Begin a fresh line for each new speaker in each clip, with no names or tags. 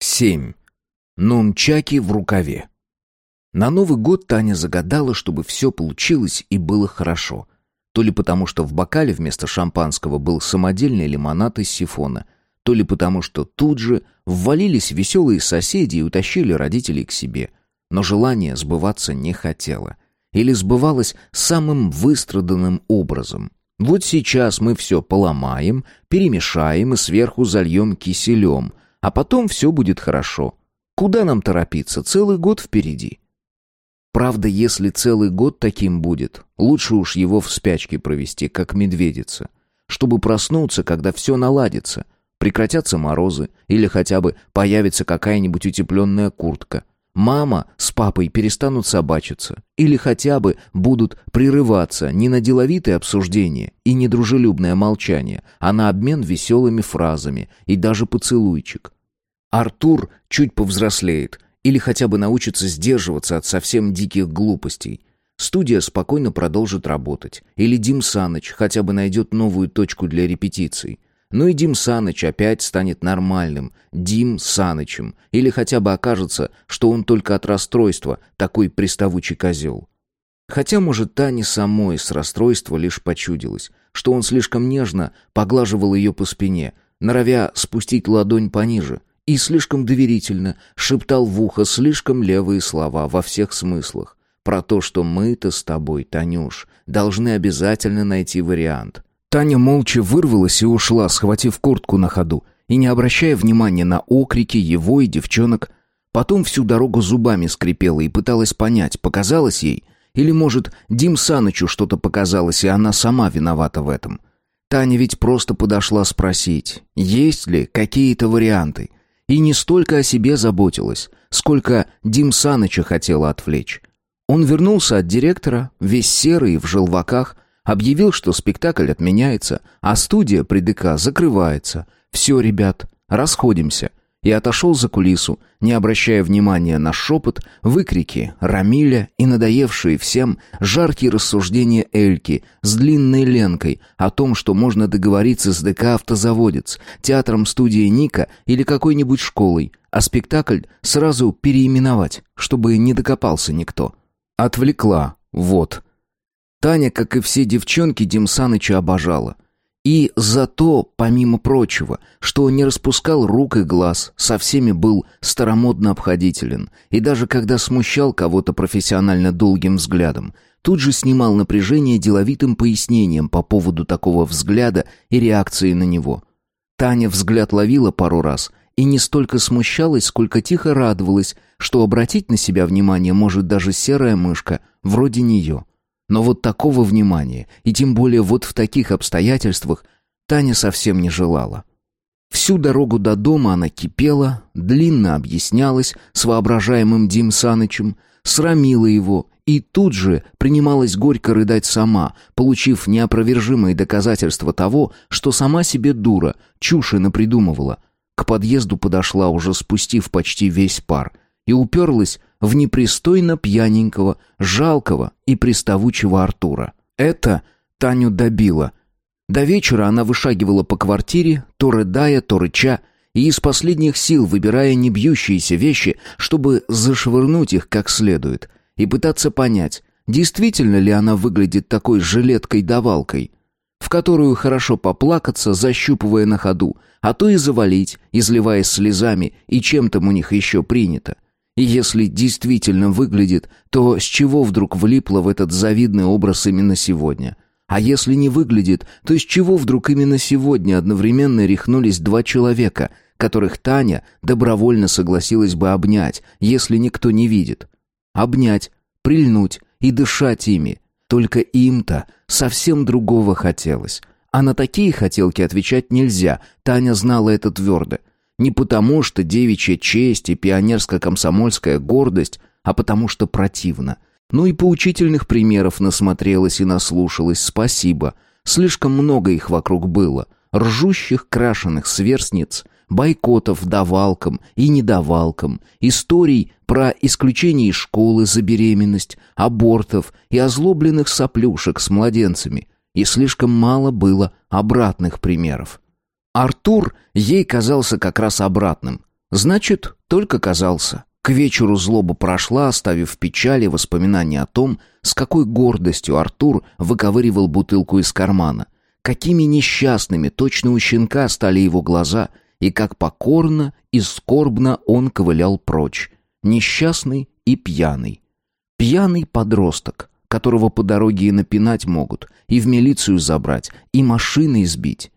7. Нунчаки в рукаве. На Новый год Таня загадала, чтобы все получилось и было хорошо. То ли потому, что в бокале вместо шампанского был самодельный лимонад из сифона, то ли потому, что тут же ввалились веселые соседи и утащили родителей к себе. Но желание сбываться не хотело. Или сбывалось самым выстраданным образом. Вот сейчас мы все поломаем, перемешаем и сверху зальем киселем, а потом все будет хорошо. Куда нам торопиться? Целый год впереди. Правда, если целый год таким будет, лучше уж его в спячке провести, как медведица. Чтобы проснуться, когда все наладится, прекратятся морозы или хотя бы появится какая-нибудь утепленная куртка. Мама с папой перестанут собачиться или хотя бы будут прерываться не на деловитые обсуждения и недружелюбное молчание, а на обмен веселыми фразами и даже поцелуйчик. Артур чуть повзрослеет или хотя бы научится сдерживаться от совсем диких глупостей. Студия спокойно продолжит работать. Или Дим Саныч хотя бы найдет новую точку для репетиций. Ну и Дим Саныч опять станет нормальным, Дим Санычем, или хотя бы окажется, что он только от расстройства такой приставучий козел. Хотя, может, Тане самой с расстройства лишь почудилось, что он слишком нежно поглаживал ее по спине, норовя спустить ладонь пониже, и слишком доверительно шептал в ухо слишком левые слова во всех смыслах. Про то, что мы-то с тобой, Танюш, должны обязательно найти вариант. Таня молча вырвалась и ушла, схватив куртку на ходу, и не обращая внимания на окрики его и девчонок. Потом всю дорогу зубами скрипела и пыталась понять, показалось ей, или, может, Дим Санычу что-то показалось, и она сама виновата в этом. Таня ведь просто подошла спросить, есть ли какие-то варианты, и не столько о себе заботилась, сколько Дим Саныча хотела отвлечь. Он вернулся от директора, весь серый в желваках, объявил, что спектакль отменяется, а студия при ДК закрывается. «Все, ребят, расходимся и отошел за кулису, не обращая внимания на шепот, выкрики Рамиля и надоевшие всем жаркие рассуждения Эльки с длинной ленкой о том, что можно договориться с ДК «Автозаводец», театром студии Ника или какой-нибудь школой, а спектакль сразу переименовать, чтобы не докопался никто. Отвлекла, вот. Таня, как и все девчонки, Дим Саныча обожала — и за то, помимо прочего, что не распускал рук и глаз, со всеми был старомодно обходителен, и даже когда смущал кого-то профессионально долгим взглядом, тут же снимал напряжение деловитым пояснением по поводу такого взгляда и реакции на него. Таня взгляд ловила пару раз и не столько смущалась, сколько тихо радовалась, что обратить на себя внимание может даже серая мышка, вроде нее. Но вот такого внимания, и тем более вот в таких обстоятельствах, Таня совсем не желала. Всю дорогу до дома она кипела, длинно объяснялась с воображаемым Дим Санычем, срамила его и тут же принималась горько рыдать сама, получив неопровержимые доказательства того, что сама себе дура, чуши напридумывала. К подъезду подошла, уже спустив почти весь пар, и уперлась в непристойно пьяненького, жалкого и приставучего Артура. Это Таню добило. До вечера она вышагивала по квартире, то рыдая, то рыча, и из последних сил выбирая не бьющиеся вещи, чтобы зашвырнуть их как следует, и пытаться понять, действительно ли она выглядит такой жилеткой-давалкой, в которую хорошо поплакаться, защупывая на ходу, а то и завалить, изливаясь слезами, и чем там у них еще принято. И если действительно выглядит, то с чего вдруг влипло в этот завидный образ именно сегодня? А если не выглядит, то с чего вдруг именно сегодня одновременно рехнулись два человека, которых Таня добровольно согласилась бы обнять, если никто не видит? Обнять, прильнуть и дышать ими. Только им-то совсем другого хотелось. А на такие хотелки отвечать нельзя, Таня знала это твердо. Не потому, что девичья честь и пионерско-комсомольская гордость, а потому что противно. Ну и поучительных примеров насмотрелась и наслушалась, спасибо. Слишком много их вокруг было. Ржущих крашеных сверстниц, бойкотов давалкам и недавалкам, историй про исключение из школы за беременность, абортов и озлобленных соплюшек с младенцами. И слишком мало было обратных примеров. Артур ей казался как раз обратным. Значит, только казался. К вечеру злоба прошла, оставив в печали воспоминания о том, с какой гордостью Артур выковыривал бутылку из кармана, какими несчастными точно у щенка стали его глаза, и как покорно и скорбно он ковылял прочь, несчастный и пьяный. Пьяный подросток, которого по дороге и напинать могут, и в милицию забрать, и машины избить.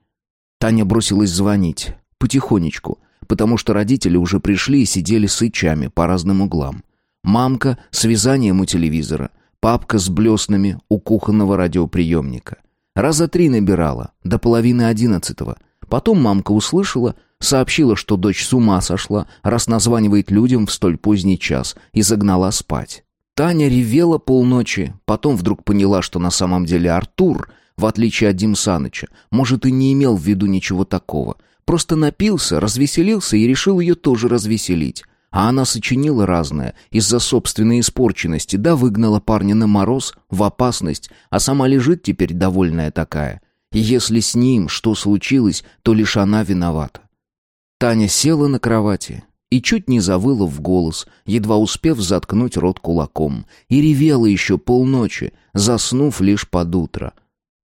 Таня бросилась звонить, потихонечку, потому что родители уже пришли и сидели сычами по разным углам. Мамка с вязанием у телевизора, папка с блеснами у кухонного радиоприемника. Раза три набирала, до половины одиннадцатого. Потом мамка услышала, сообщила, что дочь с ума сошла, раз названивает людям в столь поздний час, и загнала спать. Таня ревела полночи, потом вдруг поняла, что на самом деле Артур, в отличие от Дим Саныча, может и не имел в виду ничего такого. Просто напился, развеселился и решил ее тоже развеселить. А она сочинила разное из-за собственной испорченности, да выгнала парня на мороз, в опасность, а сама лежит теперь довольная такая. И если с ним что случилось, то лишь она виновата. Таня села на кровати, и чуть не завыла в голос, едва успев заткнуть рот кулаком, и ревела еще полночи, заснув лишь под утро.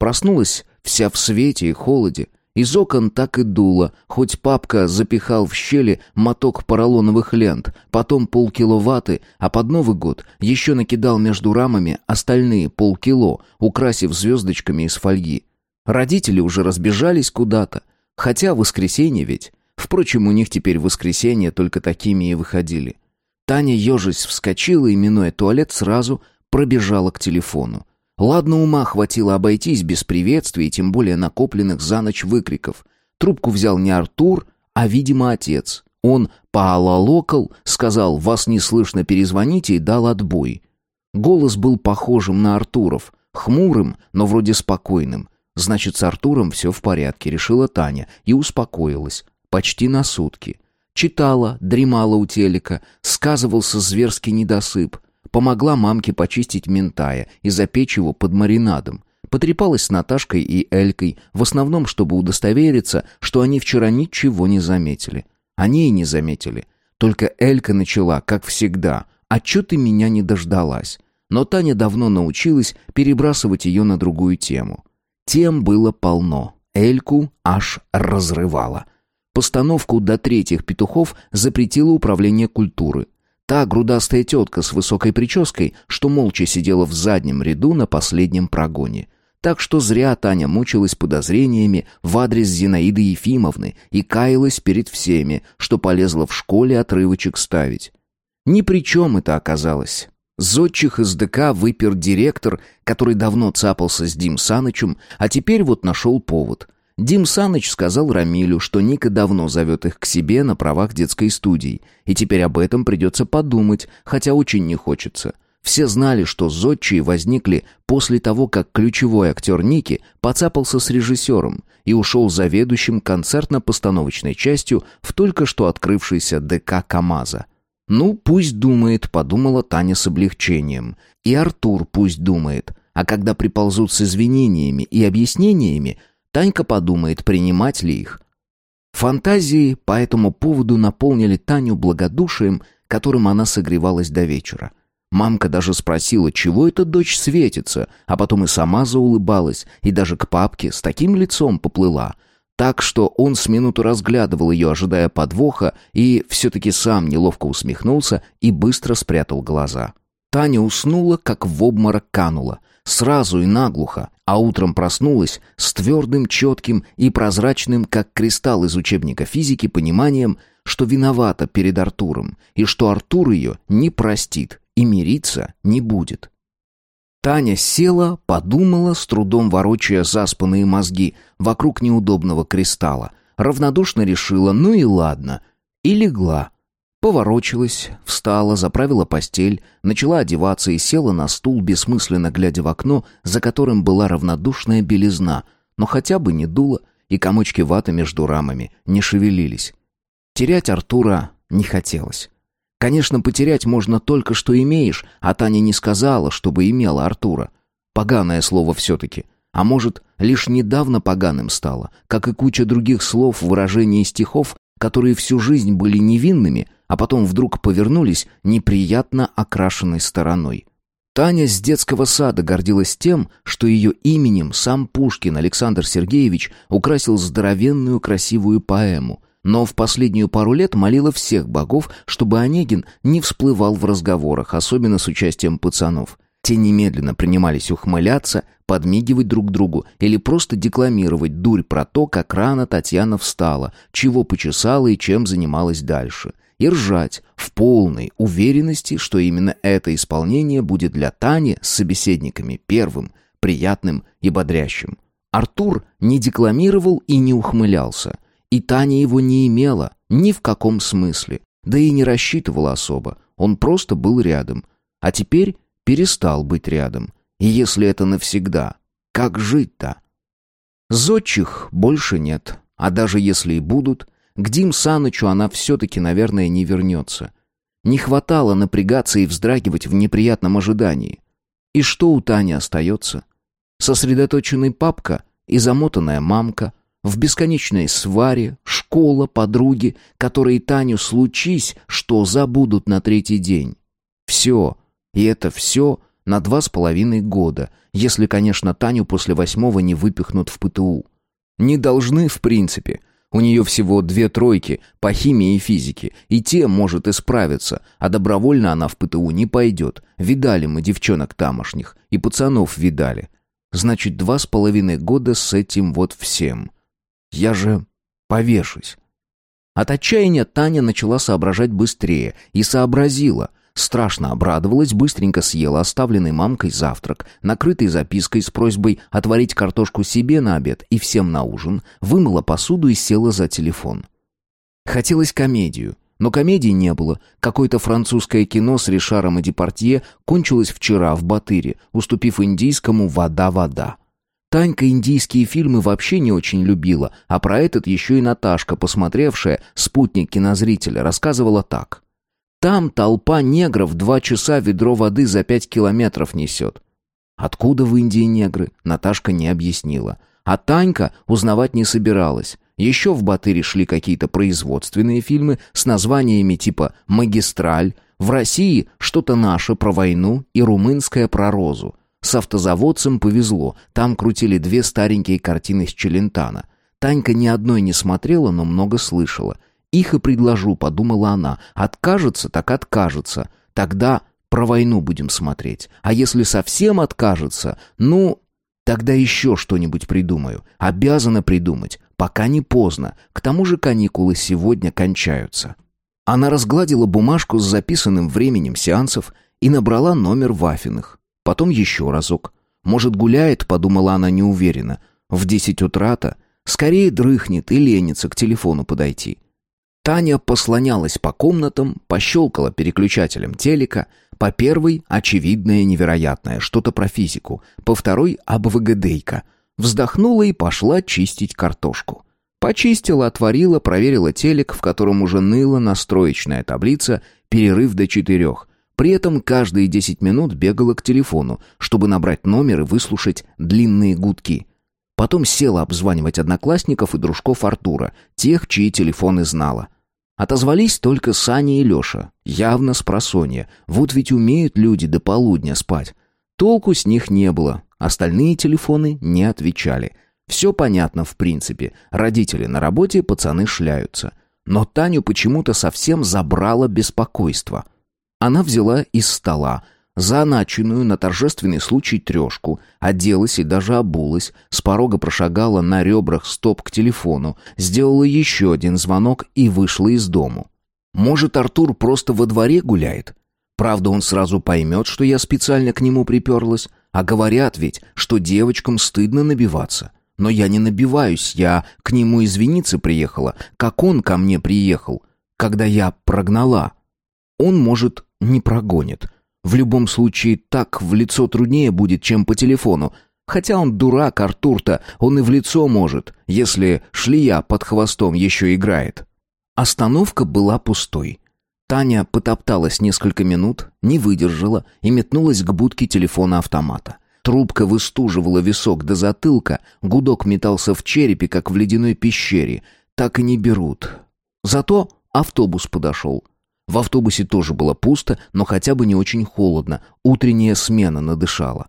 Проснулась вся в свете и холоде, из окон так и дуло, хоть папка запихал в щели моток поролоновых лент, потом полкило ваты, а под Новый год еще накидал между рамами остальные полкило, украсив звездочками из фольги. Родители уже разбежались куда-то, хотя воскресенье ведь. Впрочем, у них теперь воскресенья только такими и выходили. Таня, ежась, вскочила и, минуя туалет, сразу пробежала к телефону. Ладно, ума хватило обойтись без приветствий, тем более накопленных за ночь выкриков. Трубку взял не Артур, а, видимо, отец. Он поалалокал, сказал «Вас не слышно, перезвоните» и дал отбой. Голос был похожим на Артуров, хмурым, но вроде спокойным. Значит, с Артуром все в порядке, решила Таня и успокоилась почти на сутки. Читала, дремала у телека, сказывался зверский недосып. Помогла мамке почистить ментая и запечь его под маринадом. Потрепалась с Наташкой и Элькой, в основном, чтобы удостовериться, что они вчера ничего не заметили. Они и не заметили. Только Элька начала, как всегда, «А чё ты меня не дождалась?» Но Таня давно научилась перебрасывать ее на другую тему. Тем было полно. Эльку аж разрывала. Постановку до третьих петухов запретило управление культуры. Та грудастая тетка с высокой прической, что молча сидела в заднем ряду на последнем прогоне. Так что зря Таня мучилась подозрениями в адрес Зинаиды Ефимовны и каялась перед всеми, что полезла в школе отрывочек ставить. Ни при чем это оказалось. Зодчих из ДК выпер директор, который давно цапался с Дим Санычем, а теперь вот нашел повод. Дим Саныч сказал Рамилю, что Ника давно зовет их к себе на правах детской студии, и теперь об этом придется подумать, хотя очень не хочется. Все знали, что зодчие возникли после того, как ключевой актер Ники поцапался с режиссером и ушел заведующим концертно-постановочной частью в только что открывшейся ДК КамАЗа. «Ну, пусть думает», — подумала Таня с облегчением. «И Артур пусть думает. А когда приползут с извинениями и объяснениями, Танька подумает, принимать ли их. Фантазии по этому поводу наполнили Таню благодушием, которым она согревалась до вечера. Мамка даже спросила, чего эта дочь светится, а потом и сама заулыбалась, и даже к папке с таким лицом поплыла. Так что он с минуту разглядывал ее, ожидая подвоха, и все-таки сам неловко усмехнулся и быстро спрятал глаза. Таня уснула, как в обморок канула — сразу и наглухо, а утром проснулась с твердым, четким и прозрачным, как кристалл из учебника физики, пониманием, что виновата перед Артуром, и что Артур ее не простит и мириться не будет. Таня села, подумала, с трудом ворочая заспанные мозги вокруг неудобного кристалла, равнодушно решила «ну и ладно», и легла, Поворочилась, встала, заправила постель, начала одеваться и села на стул, бессмысленно глядя в окно, за которым была равнодушная белизна, но хотя бы не дуло, и комочки ваты между рамами не шевелились. Терять Артура не хотелось. Конечно, потерять можно только, что имеешь, а Таня не сказала, чтобы имела Артура. Поганое слово все-таки. А может, лишь недавно поганым стало, как и куча других слов, выражений и стихов, которые всю жизнь были невинными, а потом вдруг повернулись неприятно окрашенной стороной. Таня с детского сада гордилась тем, что ее именем сам Пушкин Александр Сергеевич украсил здоровенную красивую поэму, но в последнюю пару лет молила всех богов, чтобы Онегин не всплывал в разговорах, особенно с участием пацанов. Те немедленно принимались ухмыляться, подмигивать друг другу или просто декламировать дурь про то, как рано Татьяна встала, чего почесала и чем занималась дальше. И ржать в полной уверенности, что именно это исполнение будет для Тани с собеседниками первым, приятным и бодрящим. Артур не декламировал и не ухмылялся. И Таня его не имела ни в каком смысле, да и не рассчитывала особо. Он просто был рядом. А теперь перестал быть рядом. И если это навсегда, как жить-то? Зодчих больше нет, а даже если и будут, к Дим Санычу она все-таки, наверное, не вернется. Не хватало напрягаться и вздрагивать в неприятном ожидании. И что у Тани остается? Сосредоточенный папка и замотанная мамка, в бесконечной сваре, школа, подруги, которые Таню случись, что забудут на третий день. Все, и это все на два с половиной года, если, конечно, Таню после восьмого не выпихнут в ПТУ. Не должны, в принципе. У нее всего две тройки по химии и физике, и те может исправиться, а добровольно она в ПТУ не пойдет. Видали мы девчонок тамошних, и пацанов видали. Значит, два с половиной года с этим вот всем. Я же повешусь. От отчаяния Таня начала соображать быстрее и сообразила — Страшно обрадовалась, быстренько съела оставленный мамкой завтрак, накрытый запиской с просьбой отварить картошку себе на обед и всем на ужин, вымыла посуду и села за телефон. Хотелось комедию, но комедии не было. Какое-то французское кино с Ришаром и Департье кончилось вчера в Батыре, уступив индийскому «Вода-вода». Танька индийские фильмы вообще не очень любила, а про этот еще и Наташка, посмотревшая «Спутник кинозрителя», рассказывала так. Там толпа негров два часа ведро воды за пять километров несет. Откуда в Индии негры, Наташка не объяснила. А Танька узнавать не собиралась. Еще в Батыре шли какие-то производственные фильмы с названиями типа «Магистраль», в России что-то наше про войну и румынское про розу. С автозаводцем повезло, там крутили две старенькие картины с Челентана. Танька ни одной не смотрела, но много слышала. Их и предложу, подумала она. Откажется, так откажется. Тогда про войну будем смотреть. А если совсем откажется, ну, тогда еще что-нибудь придумаю. Обязана придумать, пока не поздно. К тому же каникулы сегодня кончаются. Она разгладила бумажку с записанным временем сеансов и набрала номер Вафиных. Потом еще разок. Может, гуляет, подумала она неуверенно. В десять утра-то. Скорее дрыхнет и ленится к телефону подойти. Таня послонялась по комнатам, пощелкала переключателем телека. По первой — очевидное невероятное, что-то про физику. По второй — АБВГДейка. Вздохнула и пошла чистить картошку. Почистила, отварила, проверила телек, в котором уже ныла настроечная таблица «Перерыв до четырех». При этом каждые десять минут бегала к телефону, чтобы набрать номер и выслушать длинные гудки. Потом села обзванивать одноклассников и дружков Артура, тех, чьи телефоны знала. Отозвались только Саня и Леша. Явно с просонья. Вот ведь умеют люди до полудня спать. Толку с них не было. Остальные телефоны не отвечали. Все понятно в принципе. Родители на работе, пацаны шляются. Но Таню почему-то совсем забрало беспокойство. Она взяла из стола заначенную на торжественный случай трешку, оделась и даже обулась, с порога прошагала на ребрах стоп к телефону, сделала еще один звонок и вышла из дому. Может, Артур просто во дворе гуляет? Правда, он сразу поймет, что я специально к нему приперлась, а говорят ведь, что девочкам стыдно набиваться. Но я не набиваюсь, я к нему извиниться приехала, как он ко мне приехал, когда я прогнала. Он, может, не прогонит, в любом случае, так в лицо труднее будет, чем по телефону. Хотя он дурак, Артур-то, он и в лицо может, если шлия под хвостом еще играет. Остановка была пустой. Таня потопталась несколько минут, не выдержала и метнулась к будке телефона-автомата. Трубка выстуживала висок до затылка, гудок метался в черепе, как в ледяной пещере. Так и не берут. Зато автобус подошел. В автобусе тоже было пусто, но хотя бы не очень холодно, утренняя смена надышала.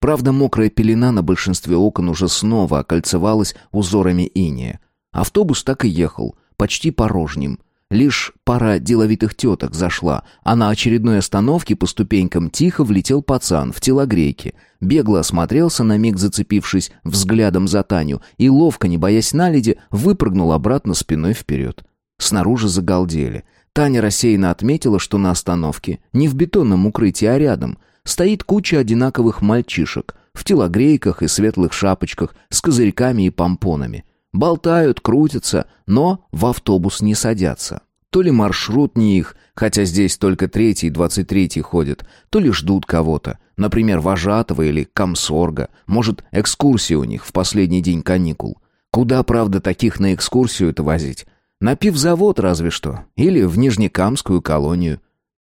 Правда, мокрая пелена на большинстве окон уже снова окольцевалась узорами иния. Автобус так и ехал, почти порожним. Лишь пара деловитых теток зашла, а на очередной остановке по ступенькам тихо влетел пацан в телогрейке. Бегло осмотрелся, на миг зацепившись взглядом за Таню, и, ловко, не боясь наледи, выпрыгнул обратно спиной вперед. Снаружи загалдели. Таня рассеянно отметила, что на остановке, не в бетонном укрытии, а рядом, стоит куча одинаковых мальчишек в телогрейках и светлых шапочках с козырьками и помпонами. Болтают, крутятся, но в автобус не садятся. То ли маршрут не их, хотя здесь только третий и двадцать третий ходят, то ли ждут кого-то, например, вожатого или комсорга, может, экскурсия у них в последний день каникул. Куда, правда, таких на экскурсию-то возить? На пивзавод разве что, или в Нижнекамскую колонию.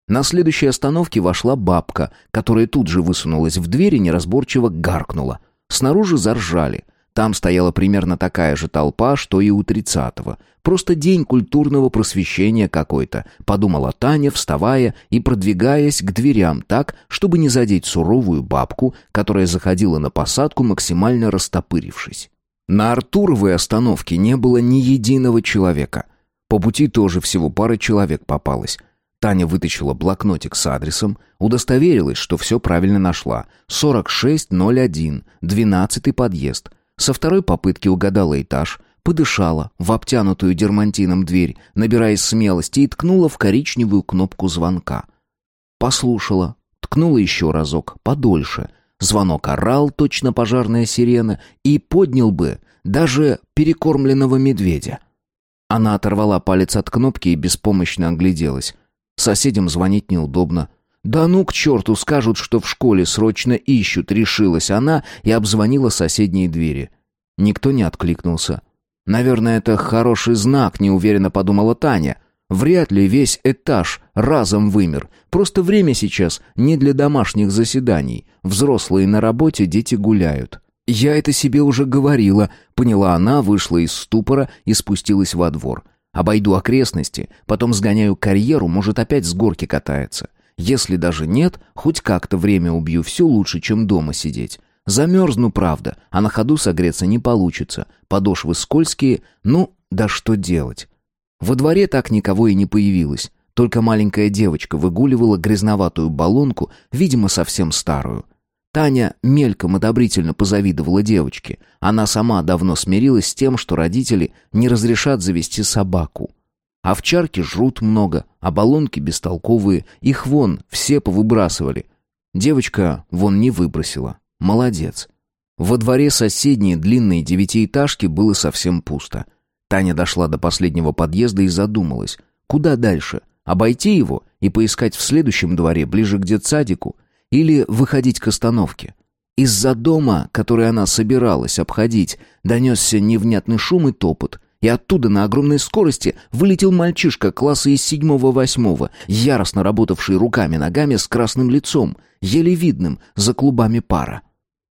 На следующей остановке вошла бабка, которая тут же высунулась в дверь и неразборчиво гаркнула. Снаружи заржали. Там стояла примерно такая же толпа, что и у тридцатого. Просто день культурного просвещения какой-то, подумала Таня, вставая и продвигаясь к дверям так, чтобы не задеть суровую бабку, которая заходила на посадку, максимально растопырившись. На Артуровой остановке не было ни единого человека. По пути тоже всего пара человек попалось. Таня вытащила блокнотик с адресом, удостоверилась, что все правильно нашла. 4601, 12 подъезд. Со второй попытки угадала этаж, подышала в обтянутую дермантином дверь, набираясь смелости, и ткнула в коричневую кнопку звонка. Послушала, ткнула еще разок, подольше. Звонок орал, точно пожарная сирена, и поднял бы даже перекормленного медведя. Она оторвала палец от кнопки и беспомощно огляделась. Соседям звонить неудобно. «Да ну к черту, скажут, что в школе срочно ищут», — решилась она и обзвонила соседние двери. Никто не откликнулся. «Наверное, это хороший знак», — неуверенно подумала Таня. «Вряд ли весь этаж разом вымер. Просто время сейчас не для домашних заседаний. Взрослые на работе, дети гуляют». «Я это себе уже говорила», — поняла она, вышла из ступора и спустилась во двор. Обойду окрестности, потом сгоняю карьеру, может, опять с горки катается. Если даже нет, хоть как-то время убью, все лучше, чем дома сидеть. Замерзну, правда, а на ходу согреться не получится. Подошвы скользкие, ну, да что делать? Во дворе так никого и не появилось. Только маленькая девочка выгуливала грязноватую баллонку, видимо, совсем старую. Таня мельком одобрительно позавидовала девочке. Она сама давно смирилась с тем, что родители не разрешат завести собаку. Овчарки жрут много, а баллонки бестолковые, их вон все повыбрасывали. Девочка вон не выбросила. Молодец. Во дворе соседней длинной девятиэтажки было совсем пусто. Таня дошла до последнего подъезда и задумалась, куда дальше? Обойти его и поискать в следующем дворе, ближе к детсадику? или выходить к остановке. Из-за дома, который она собиралась обходить, донесся невнятный шум и топот, и оттуда на огромной скорости вылетел мальчишка класса из седьмого-восьмого, яростно работавший руками-ногами с красным лицом, еле видным за клубами пара.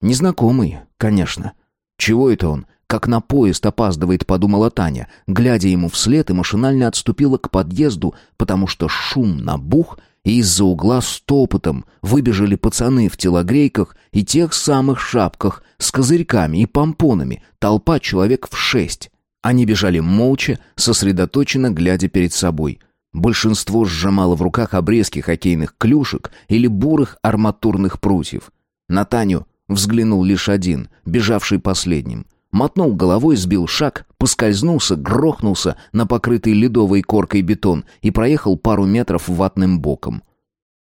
Незнакомый, конечно. Чего это он? Как на поезд опаздывает, подумала Таня, глядя ему вслед и машинально отступила к подъезду, потому что шум набух, и из-за угла с топотом выбежали пацаны в телогрейках и тех самых шапках с козырьками и помпонами, толпа человек в шесть. Они бежали молча, сосредоточенно глядя перед собой. Большинство сжимало в руках обрезки хоккейных клюшек или бурых арматурных прутьев. На Таню взглянул лишь один, бежавший последним — мотнул головой, сбил шаг, поскользнулся, грохнулся на покрытый ледовой коркой бетон и проехал пару метров ватным боком.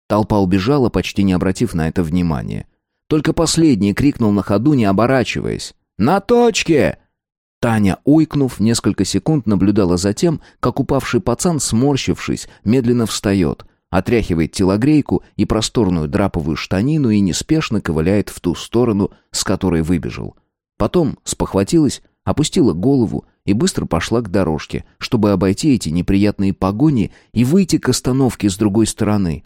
Толпа убежала, почти не обратив на это внимания. Только последний крикнул на ходу, не оборачиваясь. «На точке!» Таня, уйкнув, несколько секунд наблюдала за тем, как упавший пацан, сморщившись, медленно встает, отряхивает телогрейку и просторную драповую штанину и неспешно ковыляет в ту сторону, с которой выбежал. Потом спохватилась, опустила голову и быстро пошла к дорожке, чтобы обойти эти неприятные погони и выйти к остановке с другой стороны.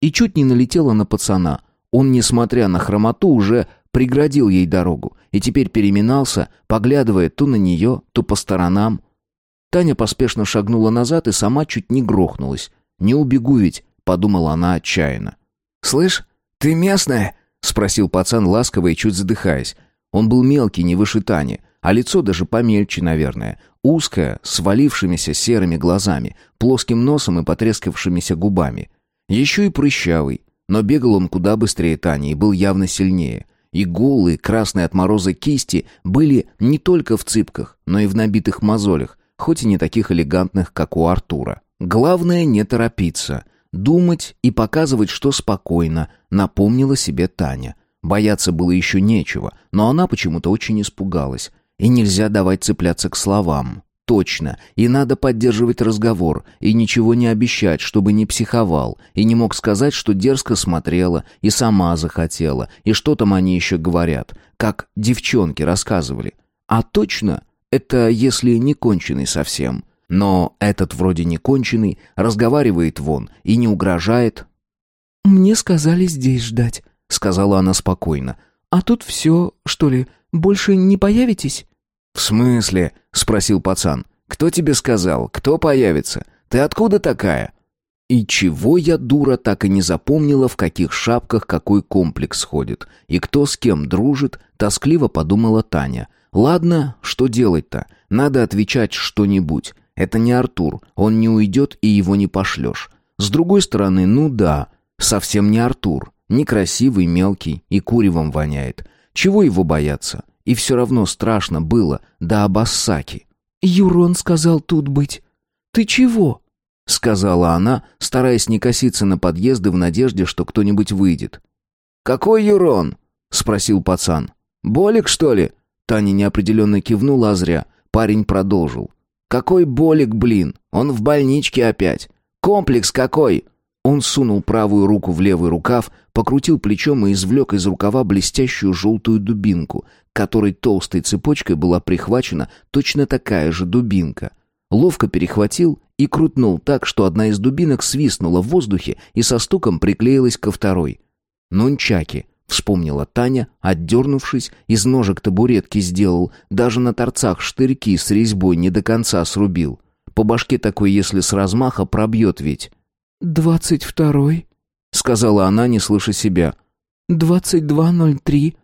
И чуть не налетела на пацана. Он, несмотря на хромоту, уже преградил ей дорогу и теперь переминался, поглядывая то на нее, то по сторонам. Таня поспешно шагнула назад и сама чуть не грохнулась. «Не убегу ведь», — подумала она отчаянно. «Слышь, ты местная?» — спросил пацан ласково и чуть задыхаясь. Он был мелкий, не выше Тани, а лицо даже помельче, наверное. Узкое, с валившимися серыми глазами, плоским носом и потрескавшимися губами. Еще и прыщавый, но бегал он куда быстрее Тани и был явно сильнее. И голые, красные от мороза кисти были не только в цыпках, но и в набитых мозолях, хоть и не таких элегантных, как у Артура. Главное не торопиться, думать и показывать, что спокойно, напомнила себе Таня. Бояться было еще нечего, но она почему-то очень испугалась. И нельзя давать цепляться к словам. Точно. И надо поддерживать разговор. И ничего не обещать, чтобы не психовал. И не мог сказать, что дерзко смотрела. И сама захотела. И что там они еще говорят. Как девчонки рассказывали. А точно, это если не конченый совсем. Но этот вроде не конченый, разговаривает вон и не угрожает.
«Мне сказали здесь ждать», — сказала она спокойно. «А тут все, что ли, больше не появитесь?»
«В смысле?» — спросил пацан. «Кто тебе сказал? Кто появится? Ты откуда такая?» И чего я, дура, так и не запомнила, в каких шапках какой комплекс ходит, и кто с кем дружит, тоскливо подумала Таня. «Ладно, что делать-то? Надо отвечать что-нибудь. Это не Артур, он не уйдет и его не пошлешь. С другой стороны, ну да, совсем не Артур. Некрасивый, мелкий и куревом воняет. Чего его бояться? И все равно страшно было до Абассаки.
«Юрон сказал тут быть. Ты чего?»
— сказала она, стараясь не коситься на подъезды в надежде, что кто-нибудь выйдет. «Какой Юрон?» — спросил пацан. «Болик, что ли?» Таня неопределенно кивнула, а зря. Парень продолжил. «Какой Болик, блин? Он в больничке опять. Комплекс какой?» Он сунул правую руку в левый рукав, покрутил плечом и извлек из рукава блестящую желтую дубинку, которой толстой цепочкой была прихвачена точно такая же дубинка. Ловко перехватил и крутнул так, что одна из дубинок свистнула в воздухе и со стуком приклеилась ко второй. «Нунчаки», — вспомнила Таня, отдернувшись, из ножек табуретки сделал, даже на торцах штырьки с резьбой не до конца срубил. По башке такой, если с размаха, пробьет ведь.
«Двадцать второй», — сказала она, не слыша себя. «Двадцать два ноль три».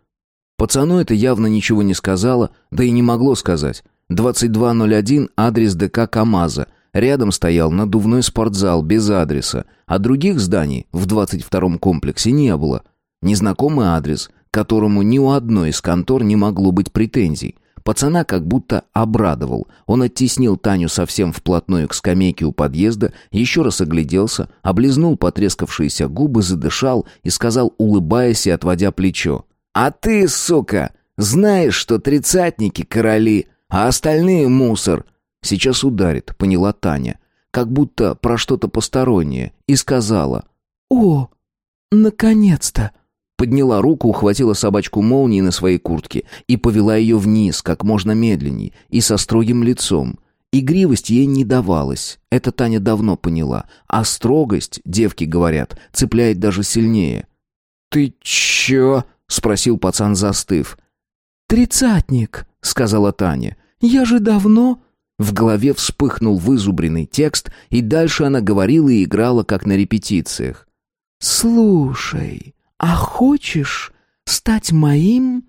Пацану это явно ничего не сказала, да и не могло сказать. 2201 адрес ДК КамАЗа. Рядом стоял надувной спортзал без адреса, а других зданий в 22-м комплексе не было. Незнакомый адрес, к которому ни у одной из контор не могло быть претензий. Пацана как будто обрадовал. Он оттеснил Таню совсем вплотную к скамейке у подъезда, еще раз огляделся, облизнул потрескавшиеся губы, задышал и сказал, улыбаясь и отводя плечо. «А ты, сука, знаешь, что тридцатники короли, а остальные мусор?» «Сейчас ударит», — поняла Таня, как будто про что-то постороннее, и сказала.
«О, наконец-то!»
Подняла руку, ухватила собачку молнии на своей куртке и повела ее вниз, как можно медленней, и со строгим лицом. Игривость ей не давалась, это Таня давно поняла, а строгость, девки говорят, цепляет даже сильнее. «Ты чё?» — спросил пацан, застыв.
«Тридцатник», — сказала Таня. «Я же давно...»
В голове вспыхнул вызубренный текст, и дальше она говорила и играла, как на репетициях.
«Слушай, «А хочешь стать моим...»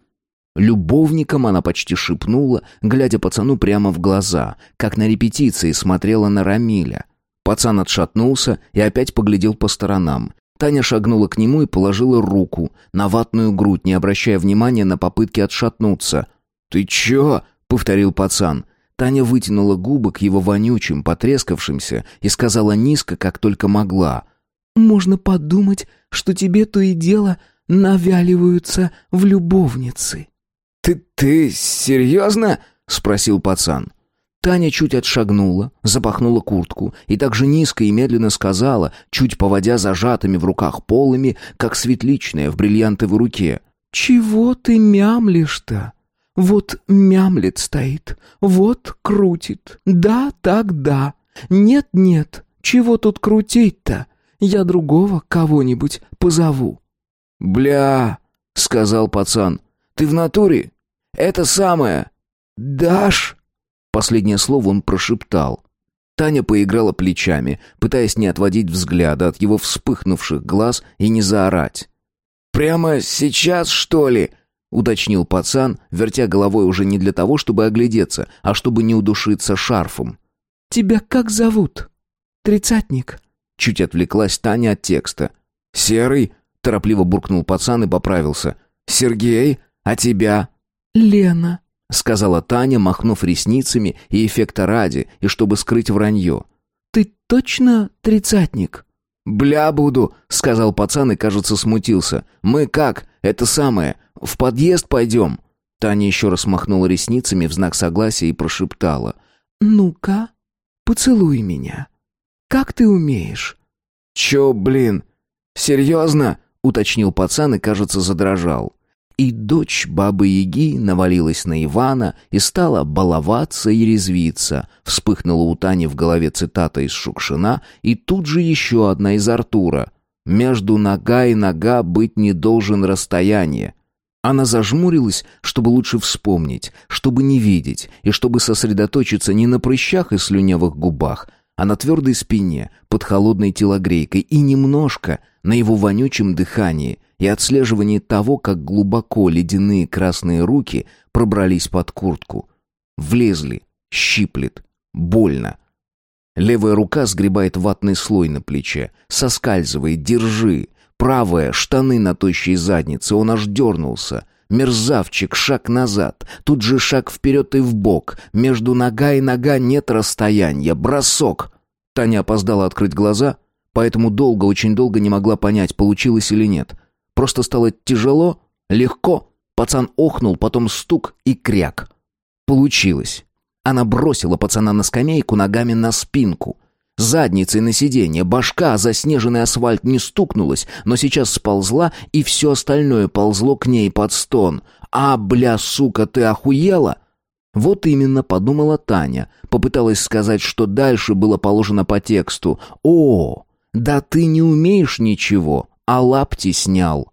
Любовником она почти шепнула, глядя пацану прямо в глаза, как на репетиции смотрела на Рамиля. Пацан отшатнулся и опять поглядел по сторонам. Таня шагнула к нему и положила руку на ватную грудь, не обращая внимания на попытки отшатнуться. «Ты чё?» — повторил пацан. Таня вытянула губы к его вонючим, потрескавшимся и сказала низко, как только могла.
Можно подумать, что тебе то и дело навяливаются в любовницы».
«Ты... ты серьезно?» — спросил пацан. Таня чуть отшагнула, запахнула куртку и так же низко и медленно сказала, чуть поводя зажатыми в руках полами, как светличная в бриллиантовой руке.
«Чего ты мямлишь-то? Вот мямлет стоит, вот крутит. Да, так, да. Нет-нет, чего тут крутить-то? Я другого кого-нибудь позову».
«Бля», — сказал пацан, — «ты в натуре? Это самое. Дашь?» Последнее слово он прошептал. Таня поиграла плечами, пытаясь не отводить взгляда от его вспыхнувших глаз и не заорать. «Прямо сейчас, что ли?» — уточнил пацан, вертя головой уже не для того, чтобы оглядеться, а чтобы не удушиться шарфом.
«Тебя как зовут? Тридцатник?»
Чуть отвлеклась Таня от текста. «Серый?» — торопливо буркнул пацан и поправился. «Сергей? А тебя?»
«Лена», —
сказала Таня, махнув ресницами и эффекта ради, и чтобы скрыть вранье.
«Ты точно тридцатник?»
«Бля буду», — сказал пацан и, кажется, смутился. «Мы как? Это самое. В подъезд пойдем?» Таня еще раз махнула ресницами в знак согласия и прошептала.
«Ну-ка, поцелуй меня. Как ты умеешь?»
«Че, блин? Серьезно?» — уточнил пацан и, кажется, задрожал. И дочь бабы-яги навалилась на Ивана и стала баловаться и резвиться. Вспыхнула у Тани в голове цитата из Шукшина, и тут же еще одна из Артура. «Между нога и нога быть не должен расстояние». Она зажмурилась, чтобы лучше вспомнить, чтобы не видеть, и чтобы сосредоточиться не на прыщах и слюнявых губах, а на твердой спине, под холодной телогрейкой, и немножко на его вонючем дыхании и отслеживании того, как глубоко ледяные красные руки пробрались под куртку. Влезли, щиплет, больно. Левая рука сгребает ватный слой на плече, соскальзывает, держи. Правая, штаны на тощей заднице, он аж дернулся. Мерзавчик, шаг назад, тут же шаг вперед и вбок. Между нога и нога нет расстояния, бросок. Таня опоздала открыть глаза, поэтому долго, очень долго не могла понять, получилось или нет. Просто стало тяжело, легко. Пацан охнул, потом стук и кряк. Получилось. Она бросила пацана на скамейку ногами на спинку — Задницей на сиденье, башка о заснеженный асфальт не стукнулась, но сейчас сползла, и все остальное ползло к ней под стон. «А, бля, сука, ты охуела?» Вот именно, подумала Таня. Попыталась сказать, что дальше было положено по тексту. «О, да ты не умеешь ничего, а лапти снял».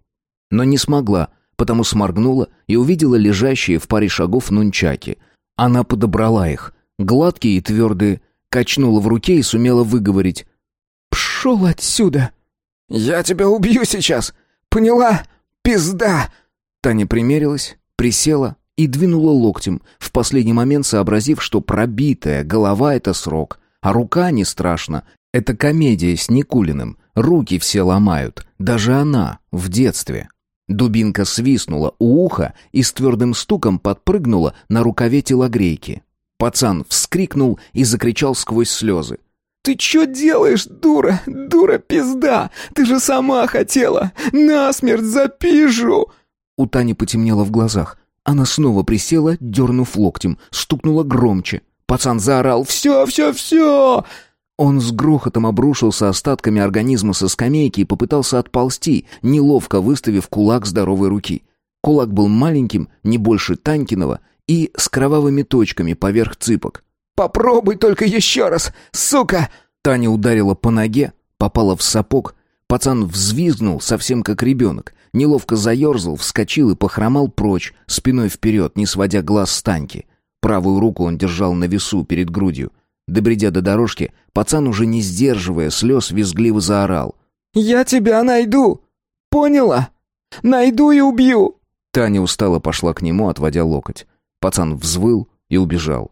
Но не смогла, потому сморгнула и увидела лежащие в паре шагов нунчаки. Она подобрала их, гладкие и твердые, Качнула в руке и сумела выговорить.
«Пшел отсюда!»
«Я тебя убью сейчас! Поняла? Пизда!»
Таня примерилась, присела и двинула локтем, в последний момент сообразив, что пробитая голова — это срок, а рука не страшно. Это комедия с Никулиным. Руки все ломают, даже она, в детстве. Дубинка свистнула у уха и с твердым стуком подпрыгнула на рукаве телогрейки. Пацан вскрикнул и закричал сквозь слезы.
«Ты что делаешь, дура? Дура пизда! Ты же сама хотела! Насмерть запижу!»
У Тани потемнело в глазах. Она снова присела, дернув локтем, стукнула громче. Пацан заорал «Все, все, все!» Он с грохотом обрушился остатками организма со скамейки и попытался отползти, неловко выставив кулак здоровой руки. Кулак был маленьким, не больше Танькиного, и с кровавыми точками поверх цыпок.
«Попробуй только еще раз, сука!»
Таня ударила по ноге, попала в сапог. Пацан взвизгнул, совсем как ребенок. Неловко заерзал, вскочил и похромал прочь, спиной вперед, не сводя глаз с Таньки. Правую руку он держал на весу перед грудью. Добредя до дорожки, пацан, уже не сдерживая слез, визгливо заорал.
«Я тебя найду! Поняла? Найду и убью!»
Таня устало пошла к нему, отводя локоть. Пацан взвыл и убежал.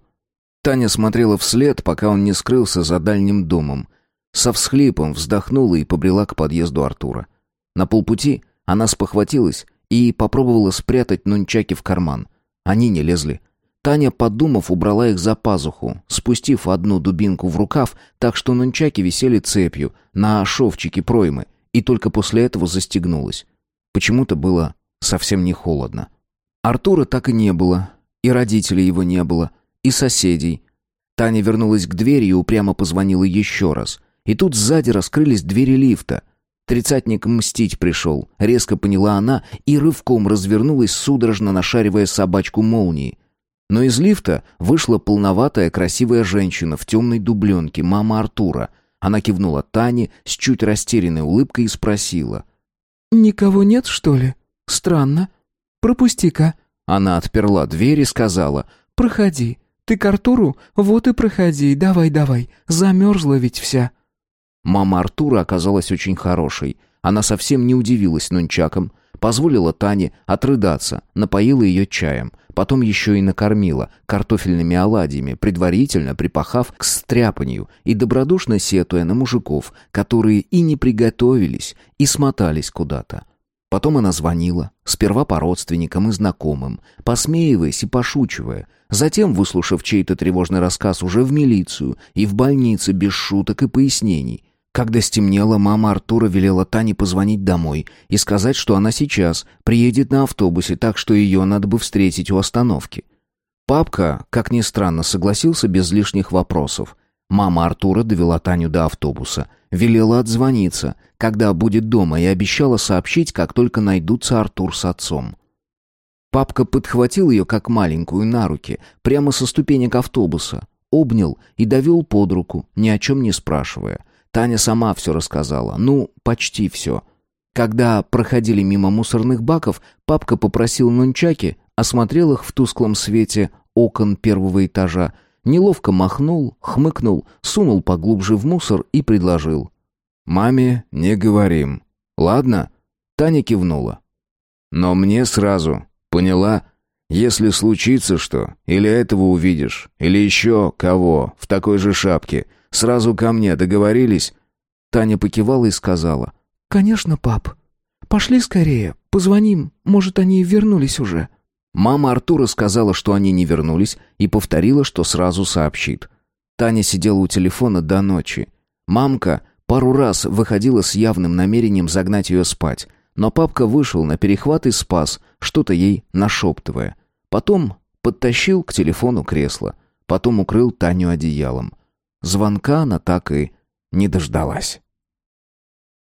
Таня смотрела вслед, пока он не скрылся за дальним домом. Со всхлипом вздохнула и побрела к подъезду Артура. На полпути она спохватилась и попробовала спрятать нунчаки в карман. Они не лезли. Таня, подумав, убрала их за пазуху, спустив одну дубинку в рукав, так что нунчаки висели цепью на шовчике проймы, и только после этого застегнулась. Почему-то было совсем не холодно. Артура так и не было, и родителей его не было, и соседей. Таня вернулась к двери и упрямо позвонила еще раз. И тут сзади раскрылись двери лифта. Тридцатник мстить пришел, резко поняла она и рывком развернулась, судорожно нашаривая собачку молнии. Но из лифта вышла полноватая красивая женщина в темной дубленке, мама Артура. Она кивнула Тане с чуть растерянной улыбкой и спросила.
«Никого нет, что ли? Странно. Пропусти-ка».
Она отперла дверь и сказала «Проходи,
Ты к Артуру? Вот и проходи, давай-давай, замерзла ведь вся».
Мама Артура оказалась очень хорошей. Она совсем не удивилась нунчакам, позволила Тане отрыдаться, напоила ее чаем, потом еще и накормила картофельными оладьями, предварительно припахав к стряпанию и добродушно сетуя на мужиков, которые и не приготовились, и смотались куда-то. Потом она звонила, сперва по родственникам и знакомым, посмеиваясь и пошучивая, затем, выслушав чей-то тревожный рассказ, уже в милицию и в больнице без шуток и пояснений. Когда стемнело, мама Артура велела Тане позвонить домой и сказать, что она сейчас приедет на автобусе, так что ее надо бы встретить у остановки. Папка, как ни странно, согласился без лишних вопросов. Мама Артура довела Таню до автобуса, велела отзвониться, когда будет дома, и обещала сообщить, как только найдутся Артур с отцом. Папка подхватил ее как маленькую на руки, прямо со ступенек автобуса, обнял и довел под руку, ни о чем не спрашивая. Таня сама все рассказала, ну, почти все. Когда проходили мимо мусорных баков, папка попросил нунчаки, осмотрел их в тусклом свете окон первого этажа, Неловко махнул, хмыкнул, сунул поглубже в мусор и предложил. «Маме не говорим. Ладно?» Таня кивнула. «Но мне сразу. Поняла? Если случится что, или этого увидишь, или еще кого в такой же шапке, сразу ко мне договорились?» Таня покивала и сказала.
«Конечно, пап. Пошли скорее, позвоним, может, они вернулись уже».
Мама Артура сказала, что они не вернулись, и повторила, что сразу сообщит. Таня сидела у телефона до ночи. Мамка пару раз выходила с явным намерением загнать ее спать, но папка вышел на перехват и спас, что-то ей нашептывая. Потом подтащил к телефону кресло, потом укрыл Таню одеялом. Звонка она так и не дождалась.